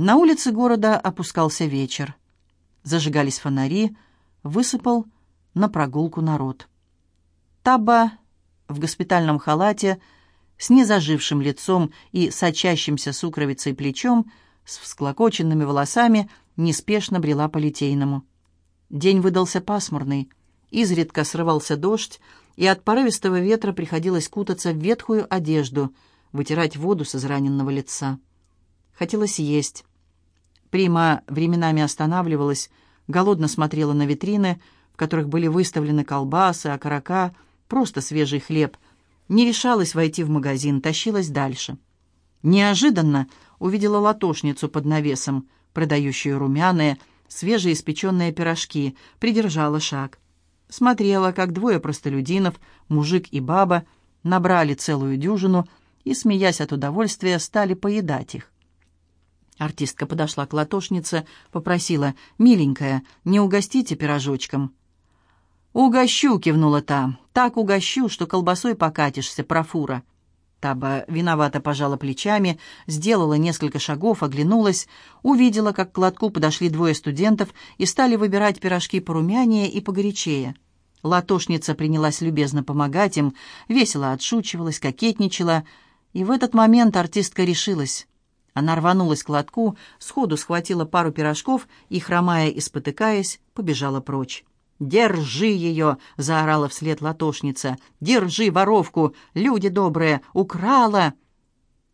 На улице города опускался вечер. Зажигались фонари, высыпал на прогулку народ. Таба в госпитальном халате, с незажившим лицом и сочащимся сукровицей плечом, с всклокоченными волосами, неспешно брела по Литейному. День выдался пасмурный, изредка срывался дождь, и от порывистого ветра приходилось кутаться в ветхую одежду, вытирать воду с израненного лица. Хотелось есть. Прима временами останавливалась, голодно смотрела на витрины, в которых были выставлены колбасы, окорока, просто свежий хлеб. Не решалась войти в магазин, тащилась дальше. Неожиданно увидела латошницу под навесом, продающую румяные, свежеиспеченные пирожки, придержала шаг. Смотрела, как двое простолюдинов, мужик и баба, набрали целую дюжину и, смеясь от удовольствия, стали поедать их. Артистка подошла к латошнице, попросила, «Миленькая, не угостите пирожочком?» «Угощу», — кивнула та, «так угощу, что колбасой покатишься, профура». Таба виновато пожала плечами, сделала несколько шагов, оглянулась, увидела, как к лотку подошли двое студентов и стали выбирать пирожки порумянее и погорячее. Латошница принялась любезно помогать им, весело отшучивалась, кокетничала, и в этот момент артистка решилась. Она рванулась к лотку, сходу схватила пару пирожков и, хромая и спотыкаясь, побежала прочь. «Держи ее!» — заорала вслед латошница. «Держи воровку! Люди добрые! Украла!»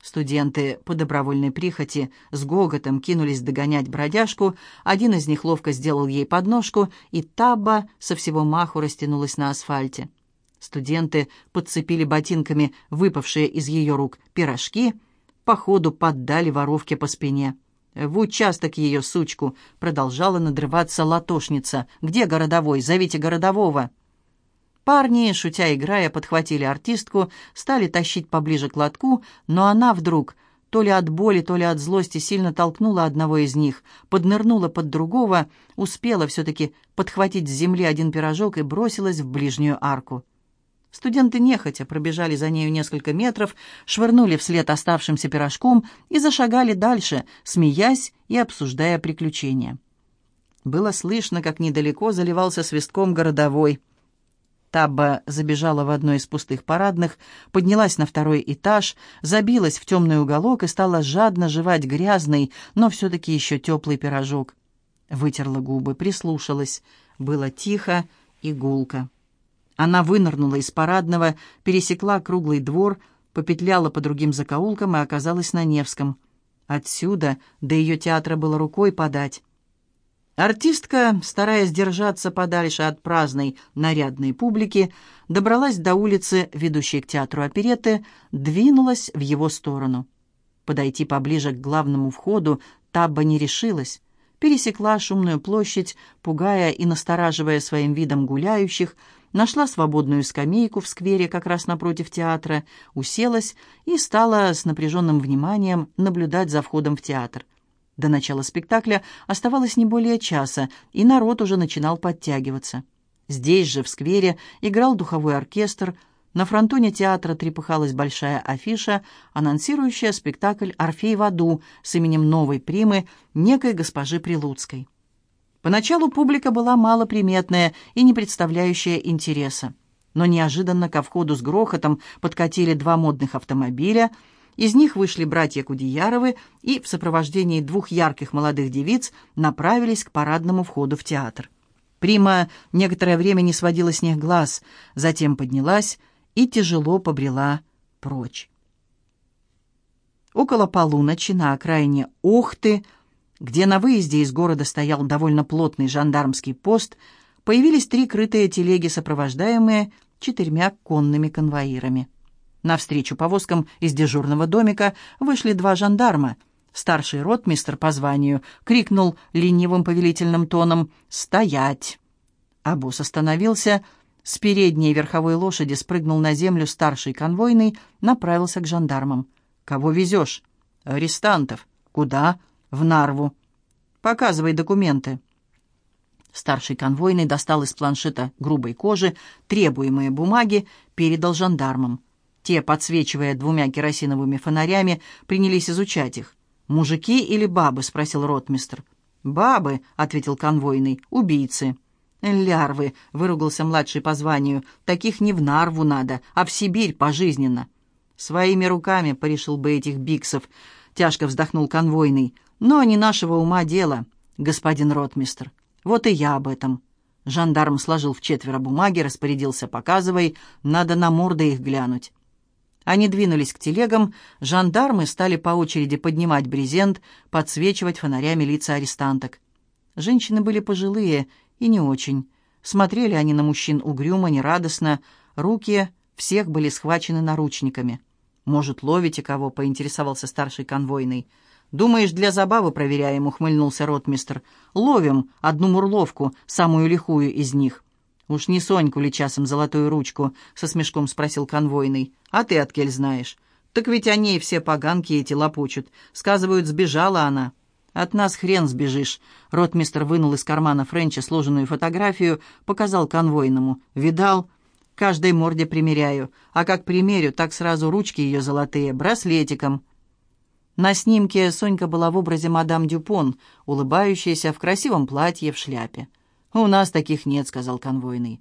Студенты по добровольной прихоти с гоготом кинулись догонять бродяжку. Один из них ловко сделал ей подножку, и табба со всего маху растянулась на асфальте. Студенты подцепили ботинками выпавшие из ее рук пирожки, походу поддали воровке по спине. «В участок ее, сучку!» — продолжала надрываться латошница. «Где городовой? Зовите городового!» Парни, шутя играя, подхватили артистку, стали тащить поближе к лотку, но она вдруг, то ли от боли, то ли от злости, сильно толкнула одного из них, поднырнула под другого, успела все-таки подхватить с земли один пирожок и бросилась в ближнюю арку. Студенты нехотя пробежали за нею несколько метров, швырнули вслед оставшимся пирожком и зашагали дальше, смеясь и обсуждая приключения. Было слышно, как недалеко заливался свистком городовой. Табба забежала в одно из пустых парадных, поднялась на второй этаж, забилась в темный уголок и стала жадно жевать грязный, но все-таки еще теплый пирожок. Вытерла губы, прислушалась. Было тихо и гулко. Она вынырнула из парадного, пересекла круглый двор, попетляла по другим закоулкам и оказалась на Невском. Отсюда до ее театра было рукой подать. Артистка, стараясь держаться подальше от праздной, нарядной публики, добралась до улицы, ведущей к театру оперетты, двинулась в его сторону. Подойти поближе к главному входу Табба не решилась. Пересекла шумную площадь, пугая и настораживая своим видом гуляющих, нашла свободную скамейку в сквере как раз напротив театра, уселась и стала с напряженным вниманием наблюдать за входом в театр. До начала спектакля оставалось не более часа, и народ уже начинал подтягиваться. Здесь же, в сквере, играл духовой оркестр, на фронтоне театра трепыхалась большая афиша, анонсирующая спектакль «Орфей в аду» с именем новой примы, некой госпожи Прилуцкой. Поначалу публика была малоприметная и не представляющая интереса. Но неожиданно ко входу с грохотом подкатили два модных автомобиля. Из них вышли братья Кудеяровы и в сопровождении двух ярких молодых девиц направились к парадному входу в театр. Прима некоторое время не сводила с них глаз, затем поднялась и тяжело побрела прочь. Около полуночи на окраине Охты – где на выезде из города стоял довольно плотный жандармский пост, появились три крытые телеги, сопровождаемые четырьмя конными конвоирами. Навстречу повозкам из дежурного домика вышли два жандарма. Старший ротмистр по званию крикнул ленивым повелительным тоном «Стоять!». Босс остановился, с передней верховой лошади спрыгнул на землю старший конвойный, направился к жандармам. «Кого везешь?» «Арестантов». «Куда?» В Нарву. Показывай документы». Старший конвойный достал из планшета грубой кожи требуемые бумаги, передал жандармам. Те, подсвечивая двумя керосиновыми фонарями, принялись изучать их. «Мужики или бабы?» — спросил ротмистр. «Бабы», — ответил конвойный, — «убийцы». «Лярвы», — выругался младший по званию, — «таких не в Нарву надо, а в Сибирь пожизненно». «Своими руками порешил бы этих биксов», — тяжко вздохнул конвойный. «Но не нашего ума дело, господин ротмистр. Вот и я об этом». Жандарм сложил в четверо бумаги, распорядился «показывай, надо на морды их глянуть». Они двинулись к телегам, жандармы стали по очереди поднимать брезент, подсвечивать фонарями лица арестанток. Женщины были пожилые и не очень. Смотрели они на мужчин угрюмо, нерадостно, руки всех были схвачены наручниками. «Может, ловите кого?» — поинтересовался старший конвойный. «Думаешь, для забавы проверяем?» — ухмыльнулся ротмистр. «Ловим одну мурловку, самую лихую из них». «Уж не Соньку ли часом золотую ручку?» — со смешком спросил конвойный. «А ты от кель знаешь?» «Так ведь о ней все поганки эти лопочут. Сказывают, сбежала она». «От нас хрен сбежишь». Ротмистр вынул из кармана Френча сложенную фотографию, показал конвойному. «Видал?» «Каждой морде примеряю. А как примерю, так сразу ручки ее золотые, браслетиком». На снимке Сонька была в образе мадам Дюпон, улыбающаяся в красивом платье в шляпе. «У нас таких нет», — сказал конвойный.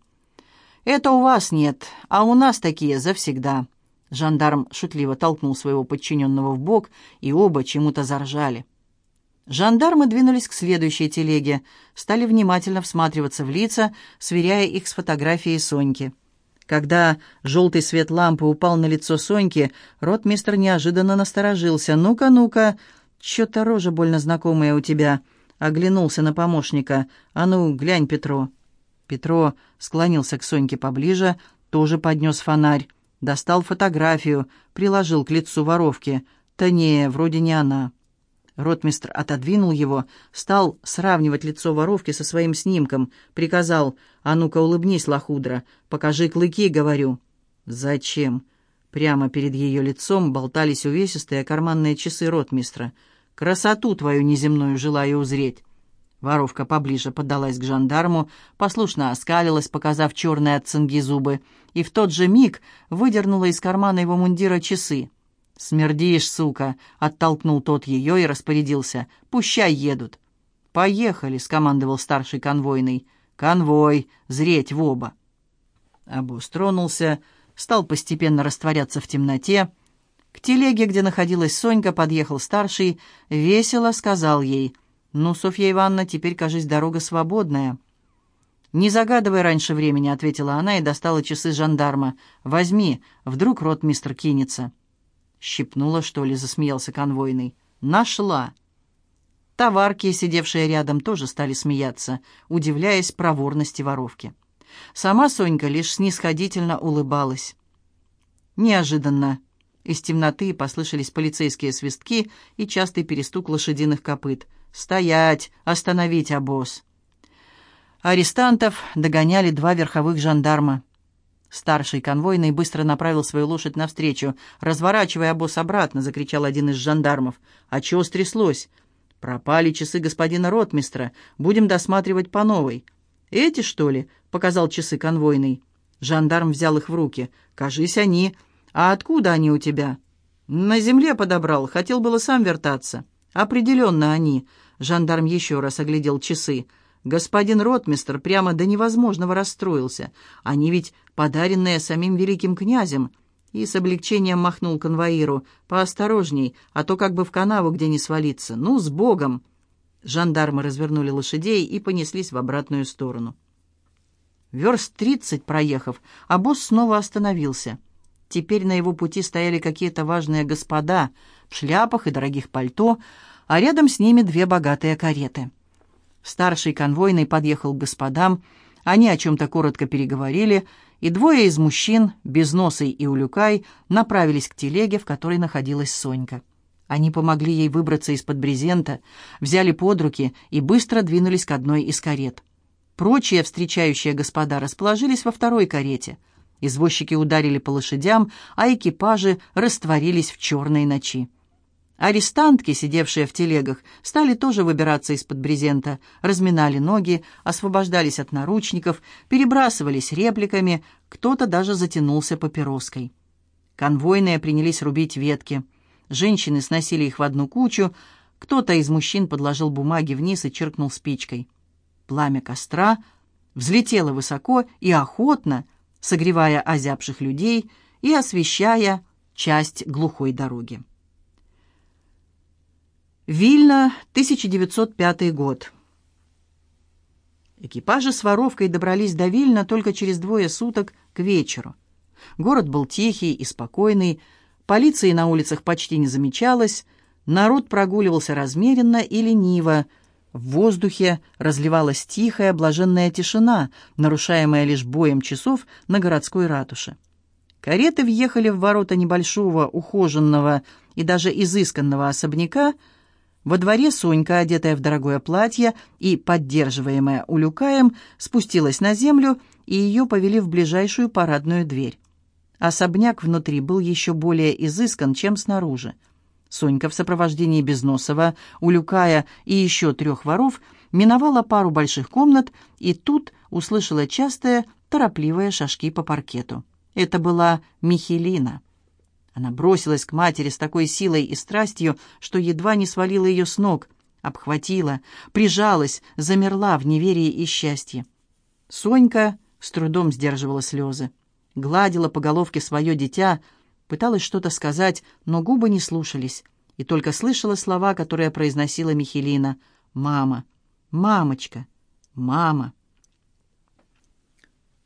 «Это у вас нет, а у нас такие завсегда». Жандарм шутливо толкнул своего подчиненного в бок, и оба чему-то заржали. Жандармы двинулись к следующей телеге, стали внимательно всматриваться в лица, сверяя их с фотографией Соньки. Когда желтый свет лампы упал на лицо Соньки, ротмистр неожиданно насторожился. «Ну-ка, ну-ка, что-то рожа больно знакомая у тебя». Оглянулся на помощника. «А ну, глянь, Петро». Петро склонился к Соньке поближе, тоже поднес фонарь. Достал фотографию, приложил к лицу воровки. «Да не, вроде не она». Ротмистр отодвинул его, стал сравнивать лицо воровки со своим снимком, приказал «А ну-ка улыбнись, лохудра, покажи клыки», — говорю. «Зачем?» Прямо перед ее лицом болтались увесистые карманные часы ротмистра. «Красоту твою неземную желаю узреть». Воровка поближе поддалась к жандарму, послушно оскалилась, показав черные от цинги зубы, и в тот же миг выдернула из кармана его мундира часы. «Смердишь, сука!» — оттолкнул тот ее и распорядился. «Пущай едут». «Поехали!» — скомандовал старший конвойный. «Конвой! Зреть в оба!» Обоз тронулся, стал постепенно растворяться в темноте. К телеге, где находилась Сонька, подъехал старший, весело сказал ей. «Ну, Софья Ивановна, теперь, кажись, дорога свободная». «Не загадывай раньше времени», — ответила она и достала часы жандарма. «Возьми, вдруг рот мистер кинется». «Щипнула, что ли?» — засмеялся конвойный. «Нашла!» Товарки, сидевшие рядом, тоже стали смеяться, удивляясь проворности воровки. Сама Сонька лишь снисходительно улыбалась. Неожиданно из темноты послышались полицейские свистки и частый перестук лошадиных копыт. «Стоять! Остановить обоз!» Арестантов догоняли два верховых жандарма. Старший конвойный быстро направил свою лошадь навстречу. «Разворачивай обоз обратно!» — закричал один из жандармов. «А чего стряслось?» «Пропали часы господина ротмистра. Будем досматривать по новой». «Эти, что ли?» — показал часы конвойный. Жандарм взял их в руки. «Кажись, они. А откуда они у тебя?» «На земле подобрал. Хотел было сам вертаться». «Определенно они». Жандарм еще раз оглядел часы. Господин ротмистр прямо до невозможного расстроился. Они ведь подаренные самим великим князем. И с облегчением махнул конвоиру. «Поосторожней, а то как бы в канаву где не свалиться. Ну, с Богом!» Жандармы развернули лошадей и понеслись в обратную сторону. Верст тридцать проехав, а босс снова остановился. Теперь на его пути стояли какие-то важные господа в шляпах и дорогих пальто, а рядом с ними две богатые кареты. Старший конвойный подъехал к господам, они о чем-то коротко переговорили, и двое из мужчин, Безносый и Улюкай, направились к телеге, в которой находилась Сонька. Они помогли ей выбраться из-под брезента, взяли под руки и быстро двинулись к одной из карет. Прочие встречающие господа расположились во второй карете. Извозчики ударили по лошадям, а экипажи растворились в черной ночи. Арестантки, сидевшие в телегах, стали тоже выбираться из-под брезента, разминали ноги, освобождались от наручников, перебрасывались репликами, кто-то даже затянулся папироской. Конвойные принялись рубить ветки. Женщины сносили их в одну кучу, Кто-то из мужчин подложил бумаги вниз и чиркнул спичкой. Пламя костра взлетело высоко и охотно, согревая озябших людей и освещая часть глухой дороги. Вильна, 1905 год. Экипажи с воровкой добрались до Вильна только через двое суток к вечеру. Город был тихий и спокойный, полиции на улицах почти не замечалось, народ прогуливался размеренно и лениво, в воздухе разливалась тихая, блаженная тишина, нарушаемая лишь боем часов на городской ратуше. Кареты въехали в ворота небольшого, ухоженного и даже изысканного особняка, во дворе Сонька, одетая в дорогое платье и поддерживаемая Улюкаем, спустилась на землю, и ее повели в ближайшую парадную дверь. Особняк внутри был еще более изыскан, чем снаружи. Сонька в сопровождении Безносова, Улюкая и еще трех воров миновала пару больших комнат и тут услышала частые, торопливые шажки по паркету. Это была Михелина. Она бросилась к матери с такой силой и страстью, что едва не свалила ее с ног, обхватила, прижалась, замерла в неверии и счастье. Сонька с трудом сдерживала слезы, гладила по головке свое дитя, пыталась что-то сказать, но губы не слушались, и только слышала слова, которые произносила Михелина. «Мама! Мамочка! Мама!»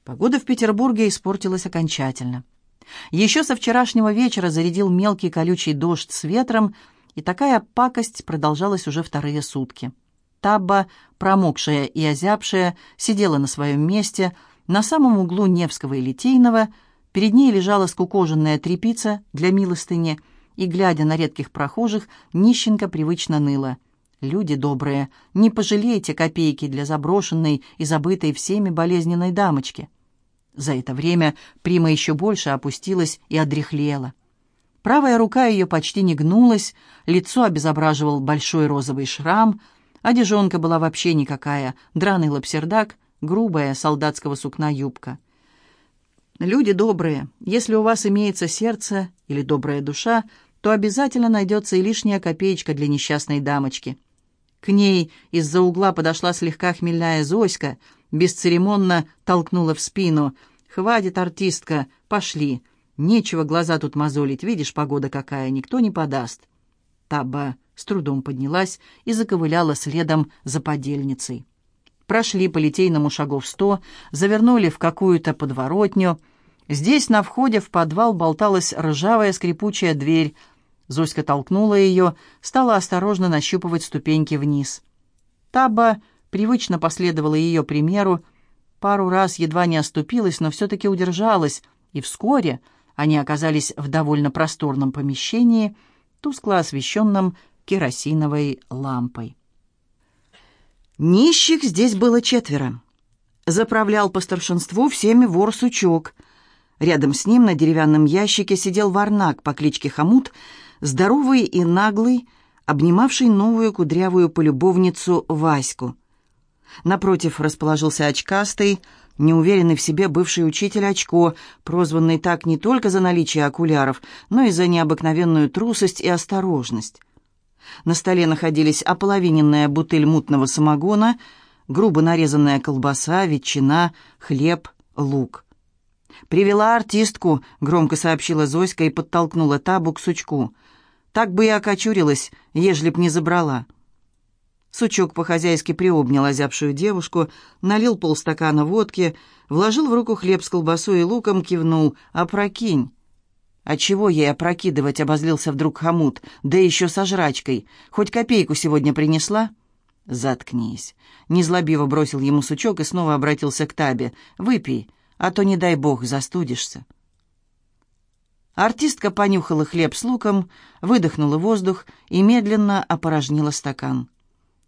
Погода в Петербурге испортилась окончательно. Еще со вчерашнего вечера зарядил мелкий колючий дождь с ветром, и такая пакость продолжалась уже вторые сутки. Табба, промокшая и озябшая, сидела на своем месте, на самом углу Невского и Литейного, перед ней лежала скукоженная трепица для милостыни, и, глядя на редких прохожих, нищенка привычно ныла. «Люди добрые, не пожалейте копейки для заброшенной и забытой всеми болезненной дамочки». За это время Прима еще больше опустилась и одряхлела. Правая рука ее почти не гнулась, лицо обезображивал большой розовый шрам, одежонка была вообще никакая, драный лапсердак, грубая солдатского сукна юбка. «Люди добрые, если у вас имеется сердце или добрая душа, то обязательно найдется и лишняя копеечка для несчастной дамочки». К ней из-за угла подошла слегка хмельная Зоська — бесцеремонно толкнула в спину. «Хватит, артистка, пошли. Нечего глаза тут мозолить, видишь, погода какая, никто не подаст». Таба с трудом поднялась и заковыляла следом за подельницей. Прошли по литейному шагов сто, завернули в какую-то подворотню. Здесь на входе в подвал болталась ржавая скрипучая дверь. Зоська толкнула ее, стала осторожно нащупывать ступеньки вниз. Таба привычно последовала ее примеру, пару раз едва не оступилась, но все-таки удержалась, и вскоре они оказались в довольно просторном помещении, тускло освещенном керосиновой лампой. Нищих здесь было четверо. Заправлял по старшинству всеми вор-сучок. Рядом с ним на деревянном ящике сидел варнак по кличке Хомут, здоровый и наглый, обнимавший новую кудрявую полюбовницу Ваську. Напротив расположился очкастый, неуверенный в себе бывший учитель очко, прозванный так не только за наличие окуляров, но и за необыкновенную трусость и осторожность. На столе находились ополовиненная бутыль мутного самогона, грубо нарезанная колбаса, ветчина, хлеб, лук. «Привела артистку», — громко сообщила Зоська и подтолкнула табу к сучку. «Так бы и окочурилась, ежели б не забрала». Сучок по-хозяйски приобнял озябшую девушку, налил полстакана водки, вложил в руку хлеб с колбасой и луком, кивнул «Опрокинь». «А чего ей опрокидывать?» — обозлился вдруг хомут. «Да еще со жрачкой. Хоть копейку сегодня принесла?» «Заткнись». Незлобиво бросил ему сучок и снова обратился к Табе. «Выпей, а то, не дай бог, застудишься». Артистка понюхала хлеб с луком, выдохнула воздух и медленно опорожнила стакан.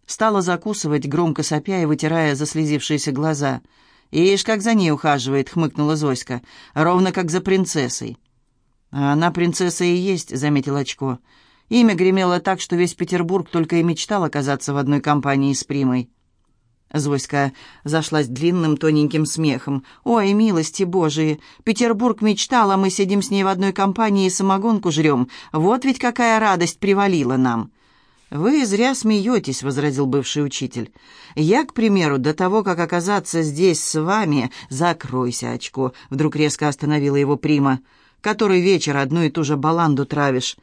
Стала закусывать, громко сопя и вытирая заслезившиеся глаза. «Ишь, как за ней ухаживает», — хмыкнула Зоська, — «ровно как за принцессой». «А она принцесса и есть», — заметил Очко. Имя гремело так, что весь Петербург только и мечтал оказаться в одной компании с Примой. Зоська зашлась длинным тоненьким смехом. «Ой, милости Божии! Петербург мечтал, а мы сидим с ней в одной компании и самогонку жрем. Вот ведь какая радость привалила нам!» «Вы зря смеетесь», — возразил бывший учитель. «Я, к примеру, до того, как оказаться здесь с вами...» «Закройся, очко», — вдруг резко остановила его Прима. «Который вечер одну и ту же баланду травишь».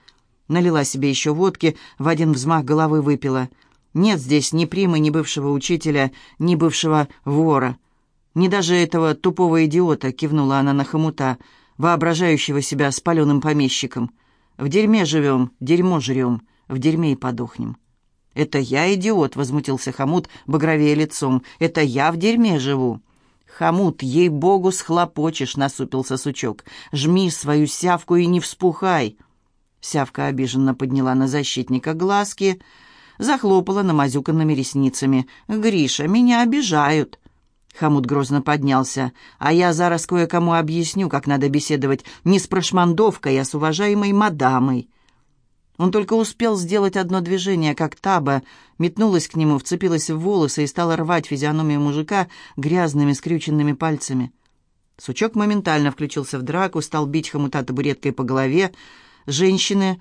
Налила себе еще водки, в один взмах головы выпила. «Нет здесь ни Примы, ни бывшего учителя, ни бывшего вора. Ни даже этого тупого идиота», — кивнула она на хомута, воображающего себя спаленным помещиком. «В дерьме живем, дерьмо жрем» в дерьме и подохнем». «Это я идиот», — возмутился Хамут, багровее лицом. «Это я в дерьме живу». «Хамут, ей-богу, схлопочешь», — насупился сучок. «Жми свою сявку и не вспухай». Сявка обиженно подняла на защитника глазки, захлопала намазюканными ресницами. «Гриша, меня обижают». Хамут грозно поднялся. «А я зараз кое-кому объясню, как надо беседовать не с прошмандовкой, а с уважаемой мадамой». Он только успел сделать одно движение, как таба метнулась к нему, вцепилась в волосы и стала рвать физиономию мужика грязными скрюченными пальцами. Сучок моментально включился в драку, стал бить хомута табуреткой по голове. Женщины,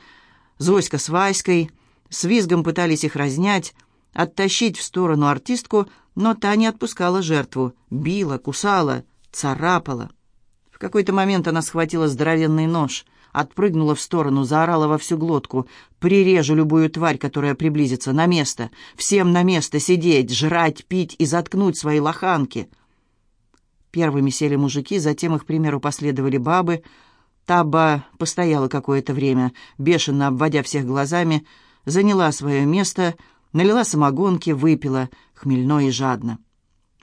Зоська с Васькой, с визгом пытались их разнять, оттащить в сторону артистку, но та не отпускала жертву, била, кусала, царапала. В какой-то момент она схватила здоровенный нож — отпрыгнула в сторону, заорала во всю глотку. «Прирежу любую тварь, которая приблизится. На место! Всем на место сидеть, жрать, пить и заткнуть свои лоханки!» Первыми сели мужики, затем их примеру последовали бабы. Таба постояла какое-то время, бешено обводя всех глазами, заняла свое место, налила самогонки, выпила, хмельно и жадно.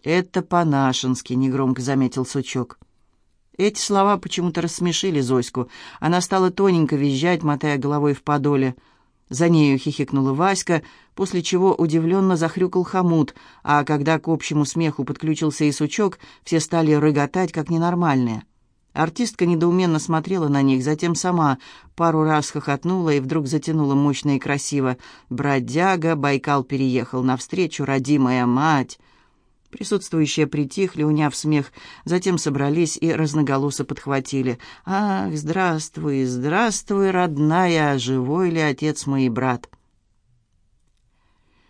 «Это по-нашенски», — негромко заметил сучок. Эти слова почему-то рассмешили Зоську. Она стала тоненько визжать, мотая головой в подоле. За нею хихикнула Васька, после чего удивленно захрюкал хомут, а когда к общему смеху подключился и сучок, все стали рыготать, как ненормальные. Артистка недоуменно смотрела на них, затем сама пару раз хохотнула и вдруг затянула мощно и красиво. «Бродяга, Байкал переехал навстречу, родимая мать!» Присутствующие притихли, уняв смех, затем собрались и разноголосо подхватили. «Ах, здравствуй, здравствуй, родная, живой ли отец мой брат?»